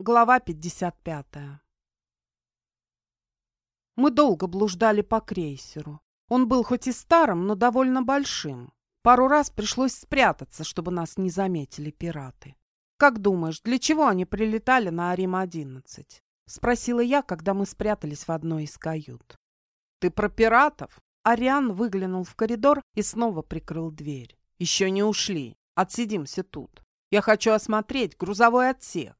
Глава 55 Мы долго блуждали по крейсеру. Он был хоть и старым, но довольно большим. Пару раз пришлось спрятаться, чтобы нас не заметили пираты. «Как думаешь, для чего они прилетали на Арим-11?» — спросила я, когда мы спрятались в одной из кают. «Ты про пиратов?» Ариан выглянул в коридор и снова прикрыл дверь. «Еще не ушли. Отсидимся тут. Я хочу осмотреть грузовой отсек.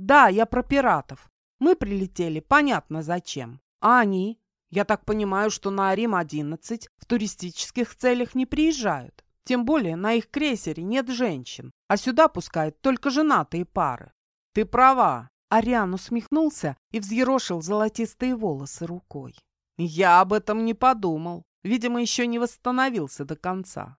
Да, я про пиратов. Мы прилетели, понятно зачем. А они? Я так понимаю, что на Арим-11 в туристических целях не приезжают. Тем более на их крейсере нет женщин, а сюда пускают только женатые пары. Ты права. Ариан усмехнулся и взъерошил золотистые волосы рукой. Я об этом не подумал. Видимо, еще не восстановился до конца.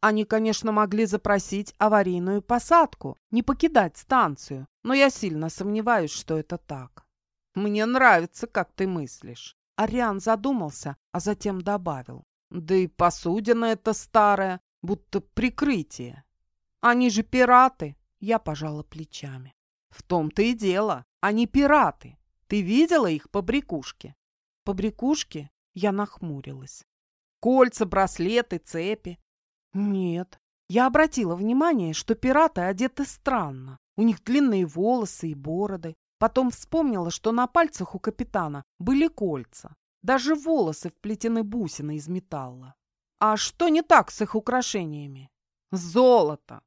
Они, конечно, могли запросить аварийную посадку, не покидать станцию, но я сильно сомневаюсь, что это так. Мне нравится, как ты мыслишь. Ариан задумался, а затем добавил. Да и посудина эта старая, будто прикрытие. Они же пираты. Я пожала плечами. В том-то и дело. Они пираты. Ты видела их по брякушке? По брякушке я нахмурилась. Кольца, браслеты, цепи. Нет. Я обратила внимание, что пираты одеты странно. У них длинные волосы и бороды. Потом вспомнила, что на пальцах у капитана были кольца. Даже волосы вплетены бусины из металла. А что не так с их украшениями? Золото.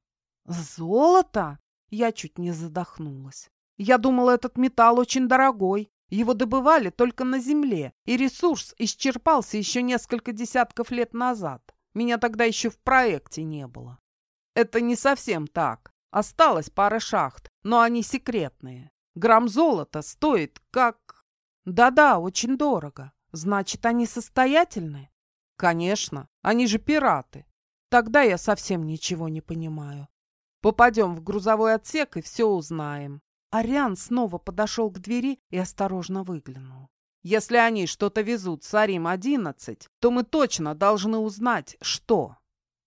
Золото? Я чуть не задохнулась. Я думала, этот металл очень дорогой. Его добывали только на земле, и ресурс исчерпался еще несколько десятков лет назад. Меня тогда еще в проекте не было. Это не совсем так. Осталась пара шахт, но они секретные. Грамм золота стоит как... Да-да, очень дорого. Значит, они состоятельны? Конечно, они же пираты. Тогда я совсем ничего не понимаю. Попадем в грузовой отсек и все узнаем. Ариан снова подошел к двери и осторожно выглянул. Если они что-то везут с Арим-11, то мы точно должны узнать, что.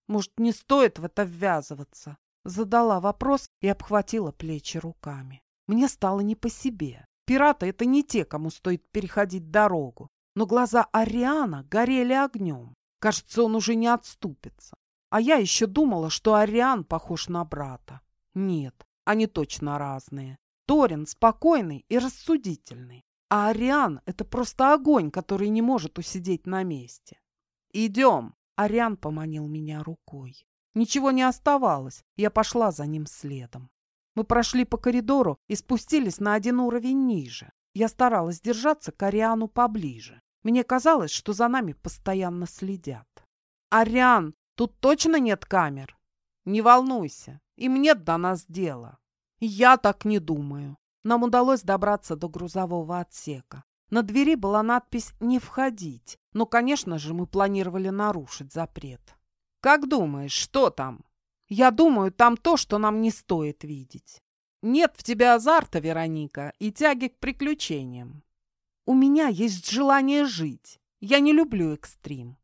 Может, не стоит в это ввязываться? Задала вопрос и обхватила плечи руками. Мне стало не по себе. Пираты — это не те, кому стоит переходить дорогу. Но глаза Ариана горели огнем. Кажется, он уже не отступится. А я еще думала, что Ариан похож на брата. Нет, они точно разные. Торин спокойный и рассудительный. А Ариан — это просто огонь, который не может усидеть на месте. «Идем!» — Ариан поманил меня рукой. Ничего не оставалось, я пошла за ним следом. Мы прошли по коридору и спустились на один уровень ниже. Я старалась держаться к Ариану поближе. Мне казалось, что за нами постоянно следят. «Ариан, тут точно нет камер?» «Не волнуйся, им нет до нас дела». «Я так не думаю. Нам удалось добраться до грузового отсека. На двери была надпись «Не входить», но, конечно же, мы планировали нарушить запрет. «Как думаешь, что там?» «Я думаю, там то, что нам не стоит видеть. Нет в тебе азарта, Вероника, и тяги к приключениям. У меня есть желание жить. Я не люблю экстрим».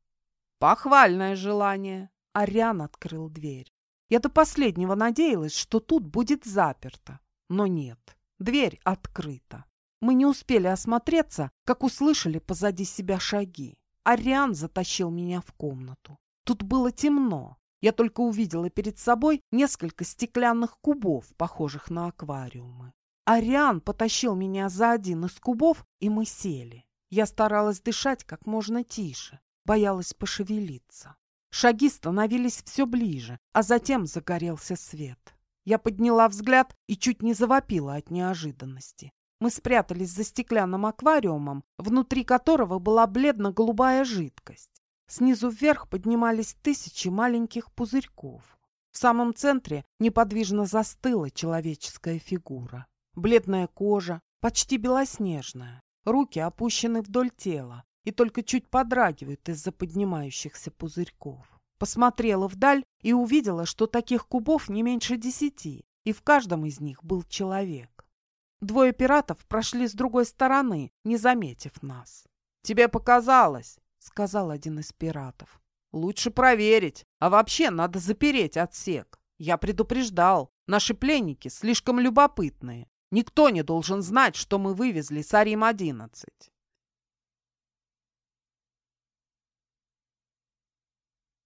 «Похвальное желание», — Ариан открыл дверь. Я до последнего надеялась, что тут будет заперто, но нет. Дверь открыта. Мы не успели осмотреться, как услышали позади себя шаги. Ариан затащил меня в комнату. Тут было темно. Я только увидела перед собой несколько стеклянных кубов, похожих на аквариумы. Ариан потащил меня за один из кубов, и мы сели. Я старалась дышать как можно тише, боялась пошевелиться. Шаги становились все ближе, а затем загорелся свет. Я подняла взгляд и чуть не завопила от неожиданности. Мы спрятались за стеклянным аквариумом, внутри которого была бледно-голубая жидкость. Снизу вверх поднимались тысячи маленьких пузырьков. В самом центре неподвижно застыла человеческая фигура. Бледная кожа, почти белоснежная. Руки опущены вдоль тела и только чуть подрагивают из-за поднимающихся пузырьков. Посмотрела вдаль и увидела, что таких кубов не меньше десяти, и в каждом из них был человек. Двое пиратов прошли с другой стороны, не заметив нас. «Тебе показалось», — сказал один из пиратов. «Лучше проверить, а вообще надо запереть отсек. Я предупреждал, наши пленники слишком любопытные. Никто не должен знать, что мы вывезли Сарим-11.